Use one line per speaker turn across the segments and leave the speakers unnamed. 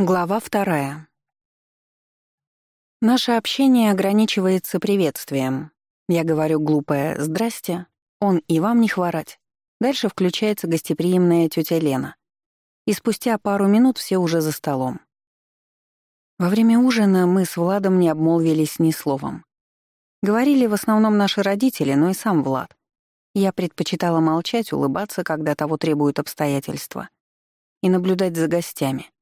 Глава вторая. Наше общение ограничивается приветствием. Я говорю глупое «здрасте», он и вам не хворать. Дальше включается гостеприимная тетя Лена. И спустя пару минут все уже за столом. Во время ужина мы с Владом не обмолвились ни словом. Говорили в основном наши родители, но и сам Влад. Я предпочитала молчать, улыбаться, когда того требуют обстоятельства, и наблюдать за гостями —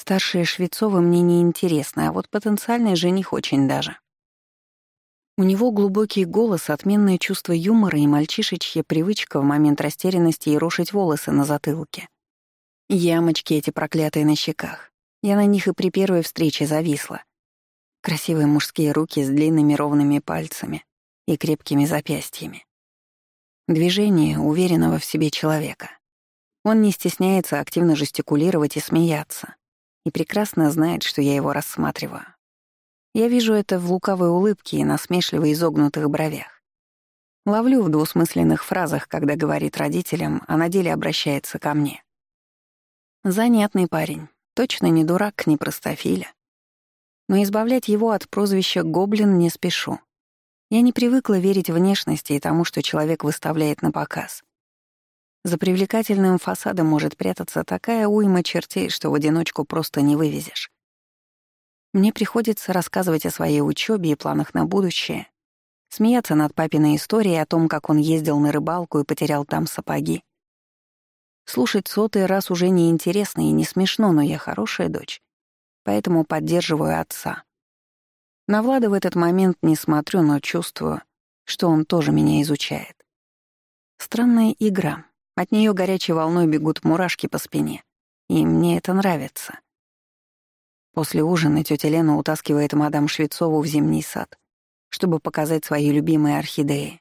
Старшая Швецова мне не интересна, а вот потенциальный жених очень даже. У него глубокий голос, отменное чувство юмора и мальчишечья привычка в момент растерянности и рушить волосы на затылке. Ямочки эти проклятые на щеках. Я на них и при первой встрече зависла. Красивые мужские руки с длинными ровными пальцами и крепкими запястьями. Движение уверенного в себе человека. Он не стесняется активно жестикулировать и смеяться и прекрасно знает, что я его рассматриваю. Я вижу это в лукавой улыбке и насмешливо изогнутых бровях. Ловлю в двусмысленных фразах, когда говорит родителям, а на деле обращается ко мне. Занятный парень, точно не дурак, не простофиля. Но избавлять его от прозвища «гоблин» не спешу. Я не привыкла верить внешности и тому, что человек выставляет на показ. За привлекательным фасадом может прятаться такая уйма чертей, что в одиночку просто не вывезешь. Мне приходится рассказывать о своей учебе и планах на будущее, смеяться над папиной историей о том, как он ездил на рыбалку и потерял там сапоги. Слушать сотый раз уже не интересно и не смешно, но я хорошая дочь, поэтому поддерживаю отца. На Влада в этот момент не смотрю, но чувствую, что он тоже меня изучает. Странная игра, от нее горячей волной бегут мурашки по спине. И мне это нравится. После ужина тетя Лена утаскивает мадам Швецову в зимний сад, чтобы показать свои любимые орхидеи.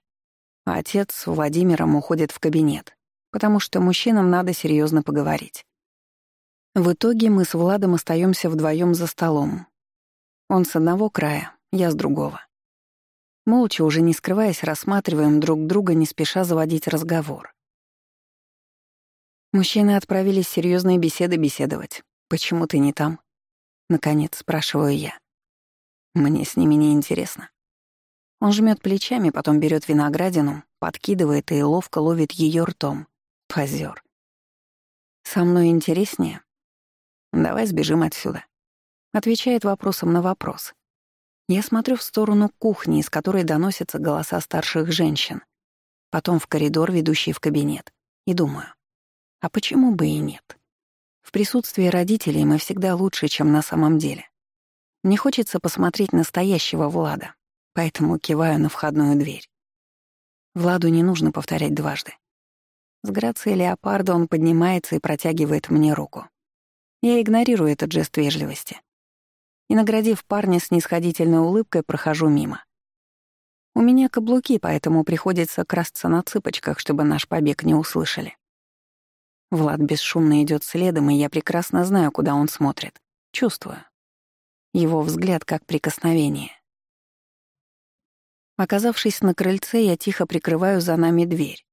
А отец с Владимиром уходит в кабинет, потому что мужчинам надо серьезно поговорить. В итоге мы с Владом остаемся вдвоем за столом. Он с одного края, я с другого. Молча, уже не скрываясь, рассматриваем друг друга, не спеша заводить разговор. Мужчины отправились серьезные беседы беседовать. «Почему ты не там?» Наконец, спрашиваю я. Мне с ними не интересно. Он жмет плечами, потом берет виноградину, подкидывает и ловко ловит ее ртом. Позер. «Со мной интереснее?» «Давай сбежим отсюда», — отвечает вопросом на вопрос. Я смотрю в сторону кухни, из которой доносятся голоса старших женщин, потом в коридор, ведущий в кабинет, и думаю, а почему бы и нет? В присутствии родителей мы всегда лучше, чем на самом деле. Мне хочется посмотреть настоящего Влада, поэтому киваю на входную дверь. Владу не нужно повторять дважды. С грацией леопарда он поднимается и протягивает мне руку. Я игнорирую этот жест вежливости. И, наградив парня с нисходительной улыбкой, прохожу мимо. У меня каблуки, поэтому приходится красться на цыпочках, чтобы наш побег не услышали. Влад бесшумно идет следом, и я прекрасно знаю, куда он смотрит. Чувствую. Его взгляд как прикосновение. Оказавшись на крыльце, я тихо прикрываю за нами дверь,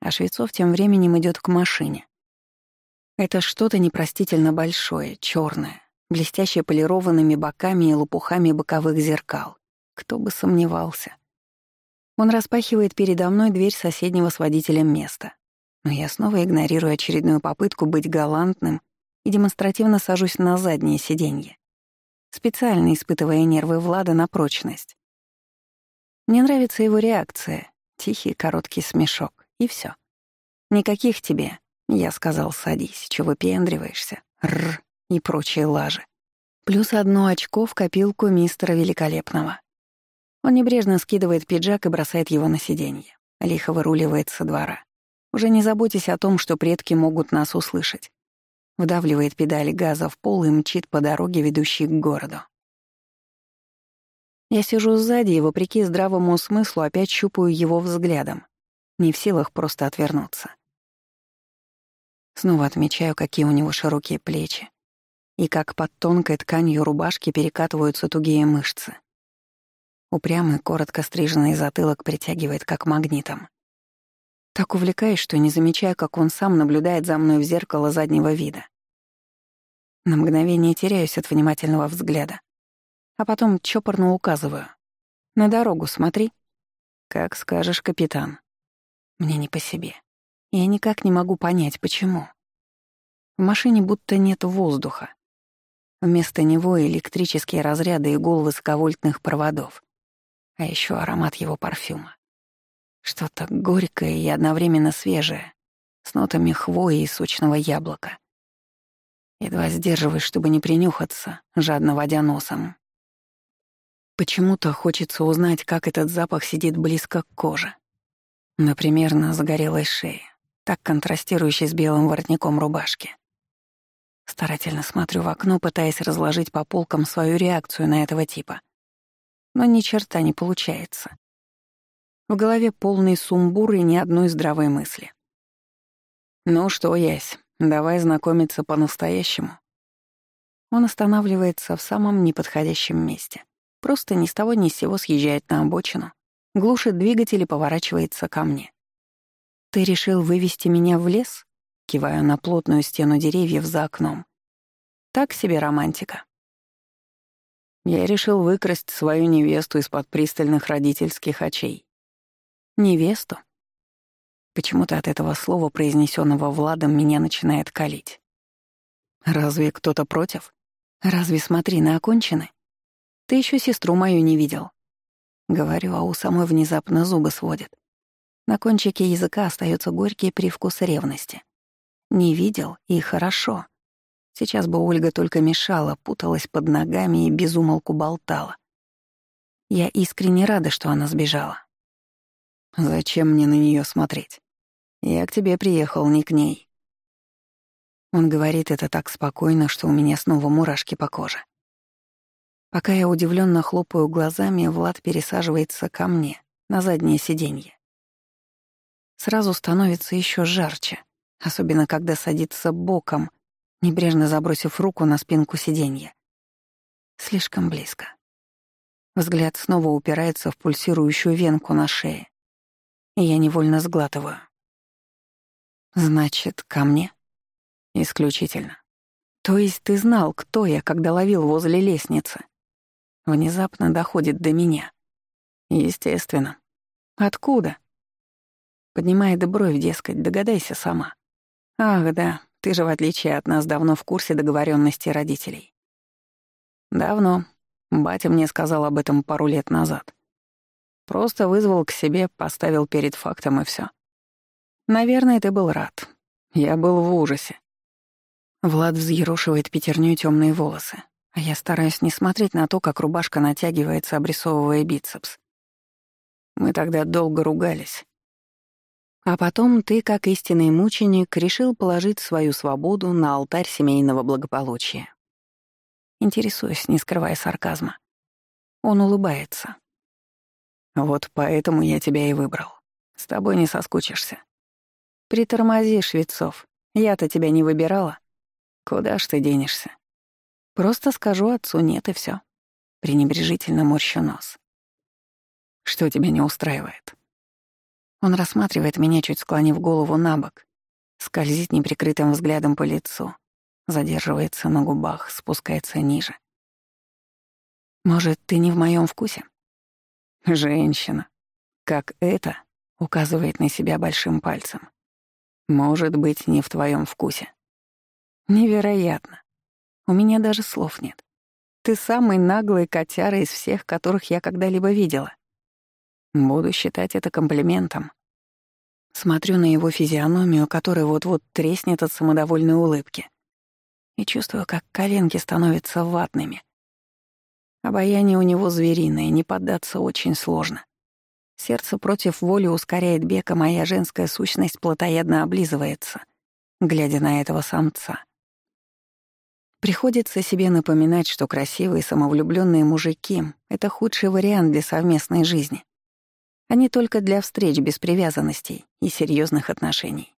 а Швецов тем временем идет к машине. Это что-то непростительно большое, черное, блестящее полированными боками и лопухами боковых зеркал. Кто бы сомневался. Он распахивает передо мной дверь соседнего с водителем места. Но я снова игнорирую очередную попытку быть галантным и демонстративно сажусь на заднее сиденье, специально испытывая нервы Влада на прочность. Мне нравится его реакция, тихий короткий смешок, и все. «Никаких тебе», — я сказал, садись, чего выпендриваешься, рр и прочие лажи. Плюс одно очко в копилку мистера Великолепного. Он небрежно скидывает пиджак и бросает его на сиденье. Лихо выруливает со двора. Уже не заботясь о том, что предки могут нас услышать. Вдавливает педали газа в пол и мчит по дороге, ведущей к городу. Я сижу сзади и, вопреки здравому смыслу, опять щупаю его взглядом, не в силах просто отвернуться. Снова отмечаю, какие у него широкие плечи и как под тонкой тканью рубашки перекатываются тугие мышцы. Упрямый, коротко стриженный затылок притягивает как магнитом. Так увлекаюсь, что не замечаю, как он сам наблюдает за мной в зеркало заднего вида. На мгновение теряюсь от внимательного взгляда. А потом чопорно указываю. «На дорогу смотри». «Как скажешь, капитан». Мне не по себе. Я никак не могу понять, почему. В машине будто нет воздуха. Вместо него электрические разряды и гул высоковольтных проводов. А еще аромат его парфюма. Что-то горькое и одновременно свежее, с нотами хвои и сочного яблока. Едва сдерживаюсь, чтобы не принюхаться, жадно водя носом. Почему-то хочется узнать, как этот запах сидит близко к коже. Например, на загорелой шее, так контрастирующей с белым воротником рубашки. Старательно смотрю в окно, пытаясь разложить по полкам свою реакцию на этого типа. Но ни черта не получается. В голове полный сумбур и ни одной здравой мысли. «Ну что, Ясь, давай знакомиться по-настоящему». Он останавливается в самом неподходящем месте. Просто ни с того ни с сего съезжает на обочину, глушит двигатель и поворачивается ко мне. «Ты решил вывести меня в лес?» Киваю на плотную стену деревьев за окном. «Так себе романтика». Я решил выкрасть свою невесту из-под пристальных родительских очей. Невесту? Почему-то от этого слова, произнесенного Владом, меня начинает калить. Разве кто-то против? Разве смотри на окончены? Ты еще сестру мою не видел. Говорю, а у самой внезапно зубы сводит. На кончике языка остается горький привкус ревности. Не видел, и хорошо. Сейчас бы Ольга только мешала, путалась под ногами и безумолку болтала. Я искренне рада, что она сбежала. Зачем мне на нее смотреть? Я к тебе приехал, не к ней. Он говорит это так спокойно, что у меня снова мурашки по коже. Пока я удивленно хлопаю глазами, Влад пересаживается ко мне, на заднее сиденье. Сразу становится еще жарче, особенно когда садится боком, небрежно забросив руку на спинку сиденья. Слишком близко. Взгляд снова упирается в пульсирующую венку на шее, и я невольно сглатываю. Значит, ко мне? Исключительно. То есть ты знал, кто я, когда ловил возле лестницы? Внезапно доходит до меня. Естественно. Откуда? Поднимает бровь, дескать, догадайся сама. Ах, да, ты же, в отличие от нас, давно в курсе договоренности родителей. Давно. Батя мне сказал об этом пару лет назад. Просто вызвал к себе, поставил перед фактом и все. Наверное, ты был рад. Я был в ужасе. Влад взъерошивает пятерней темные волосы, а я стараюсь не смотреть на то, как рубашка натягивается, обрисовывая бицепс. Мы тогда долго ругались. А потом ты, как истинный мученик, решил положить свою свободу на алтарь семейного благополучия. Интересуюсь, не скрывая сарказма. Он улыбается. Вот поэтому я тебя и выбрал. С тобой не соскучишься. Притормози, Швецов. Я-то тебя не выбирала. Куда ж ты денешься? Просто скажу отцу нет и все. Пренебрежительно морщу нос. Что тебя не устраивает? Он рассматривает меня, чуть склонив голову на бок, скользит неприкрытым взглядом по лицу, задерживается на губах, спускается ниже. Может, ты не в моем вкусе? Женщина. Как это, указывает на себя большим пальцем. Может быть, не в твоем вкусе. Невероятно. У меня даже слов нет. Ты самый наглый котяра из всех, которых я когда-либо видела. Буду считать это комплиментом. Смотрю на его физиономию, которая вот-вот треснет от самодовольной улыбки. И чувствую, как коленки становятся ватными. Обаяние у него звериное, не поддаться очень сложно. Сердце против воли ускоряет бег, а моя женская сущность плотоядно облизывается, глядя на этого самца. Приходится себе напоминать, что красивые самовлюбленные мужики — это худший вариант для совместной жизни, а не только для встреч без привязанностей и серьезных отношений.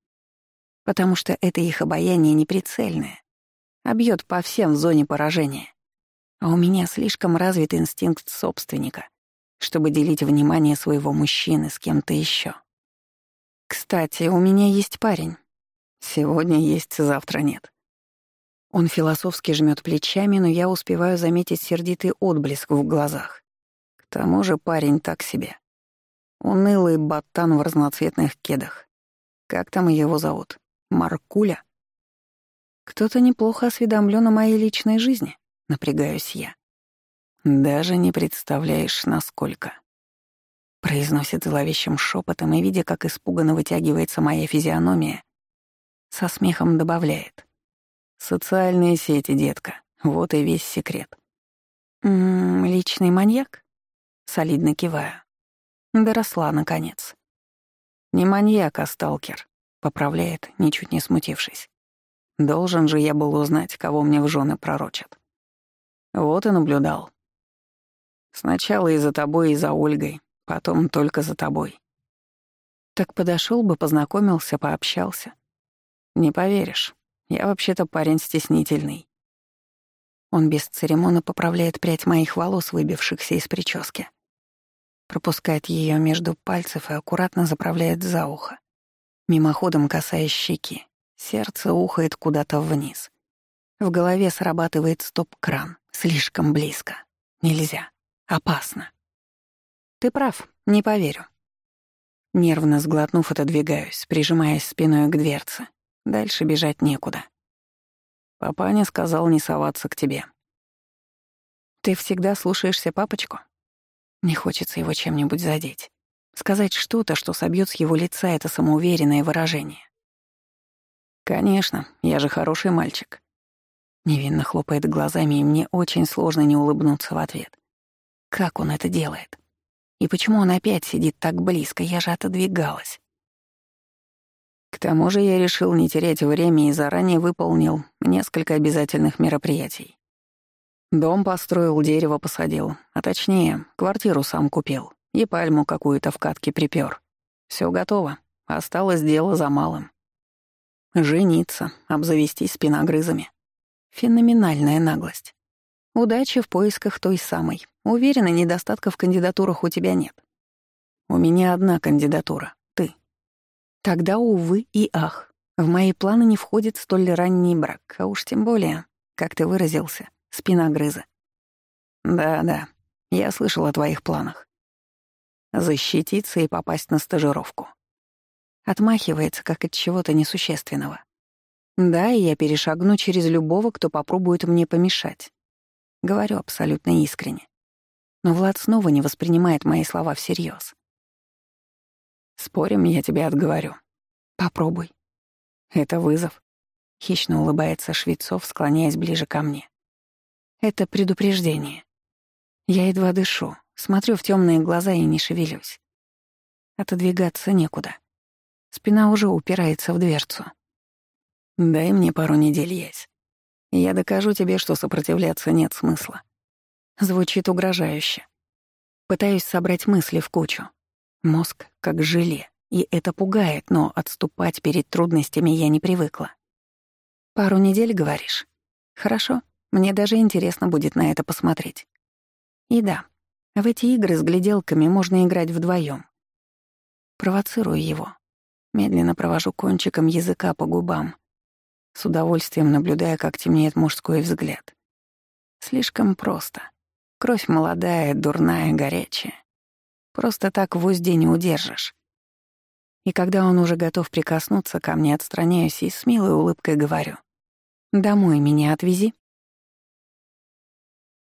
Потому что это их обаяние неприцельное, а бьет по всем в зоне поражения. А у меня слишком развит инстинкт собственника, чтобы делить внимание своего мужчины с кем-то еще. Кстати, у меня есть парень. Сегодня есть, завтра нет. Он философски жмет плечами, но я успеваю заметить сердитый отблеск в глазах. К тому же парень так себе. Унылый ботан в разноцветных кедах. Как там его зовут? Маркуля? Кто-то неплохо осведомлен о моей личной жизни, напрягаюсь я. Даже не представляешь, насколько. Произносит зловещим шепотом и, видя, как испуганно вытягивается моя физиономия, со смехом добавляет. «Социальные сети, детка, вот и весь секрет». «М -м, «Личный маньяк?» Солидно киваю. Доросла, наконец. «Не маньяк, а сталкер», — поправляет, ничуть не смутившись. «Должен же я был узнать, кого мне в жены пророчат». Вот и наблюдал. Сначала и за тобой, и за Ольгой, потом только за тобой. Так подошел бы, познакомился, пообщался. Не поверишь, я вообще-то парень стеснительный. Он без церемона поправляет прядь моих волос, выбившихся из прически пропускает ее между пальцев и аккуратно заправляет за ухо, мимоходом касаясь щеки. Сердце ухает куда-то вниз. В голове срабатывает стоп-кран. Слишком близко. Нельзя. Опасно. Ты прав, не поверю. Нервно сглотнув, отодвигаюсь, прижимаясь спиной к дверце. Дальше бежать некуда. Папаня сказал не соваться к тебе. Ты всегда слушаешься папочку? Не хочется его чем-нибудь задеть. Сказать что-то, что собьет с его лица это самоуверенное выражение. «Конечно, я же хороший мальчик». Невинно хлопает глазами, и мне очень сложно не улыбнуться в ответ. Как он это делает? И почему он опять сидит так близко? Я же отодвигалась. К тому же я решил не терять время и заранее выполнил несколько обязательных мероприятий. Дом построил, дерево посадил, а точнее, квартиру сам купил и пальму какую-то в катке припёр. Всё готово, осталось дело за малым. Жениться, обзавестись спиногрызами. Феноменальная наглость. Удачи в поисках той самой. Уверена, недостатков в кандидатурах у тебя нет. У меня одна кандидатура — ты. Тогда, увы и ах, в мои планы не входит столь ранний брак, а уж тем более, как ты выразился, спиногрыза. Да-да, я слышал о твоих планах. Защититься и попасть на стажировку. Отмахивается, как от чего-то несущественного. Да, и я перешагну через любого, кто попробует мне помешать. Говорю абсолютно искренне. Но Влад снова не воспринимает мои слова всерьез. Спорим, я тебе отговорю. Попробуй. Это вызов. Хищно улыбается Швецов, склоняясь ближе ко мне. Это предупреждение. Я едва дышу, смотрю в темные глаза и не шевелюсь. Отодвигаться некуда. Спина уже упирается в дверцу. Дай мне пару недель есть. Я докажу тебе, что сопротивляться нет смысла. Звучит угрожающе. Пытаюсь собрать мысли в кучу. Мозг как желе, и это пугает, но отступать перед трудностями я не привыкла. Пару недель, говоришь? Хорошо. Мне даже интересно будет на это посмотреть. И да, в эти игры с гляделками можно играть вдвоем. Провоцирую его. Медленно провожу кончиком языка по губам, с удовольствием наблюдая, как темнеет мужской взгляд. Слишком просто. Кровь молодая, дурная, горячая. Просто так в узде не удержишь. И когда он уже готов прикоснуться ко мне, отстраняюсь и с милой улыбкой говорю. «Домой меня отвези».